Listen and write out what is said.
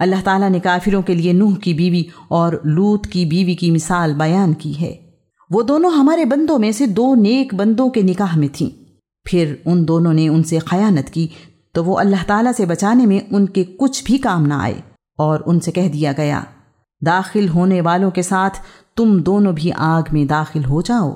अल्लाह ताला ने काफिरों के लिए नूह की बीवी और लूत की बीवी की मिसाल बयान की है। वो दोनों हमारे बंदों में से दो नेक बंदों के निकाह में थीं। फिर उन दोनों ने उनसे खयानत की तो वो अल्लाह ताला से बचाने में उनके कुछ भी काम ना आए और उनसे कह दिया गया, दाखिल होने वालों के साथ तुम दोनों भी आग में दाखिल हो जाओ।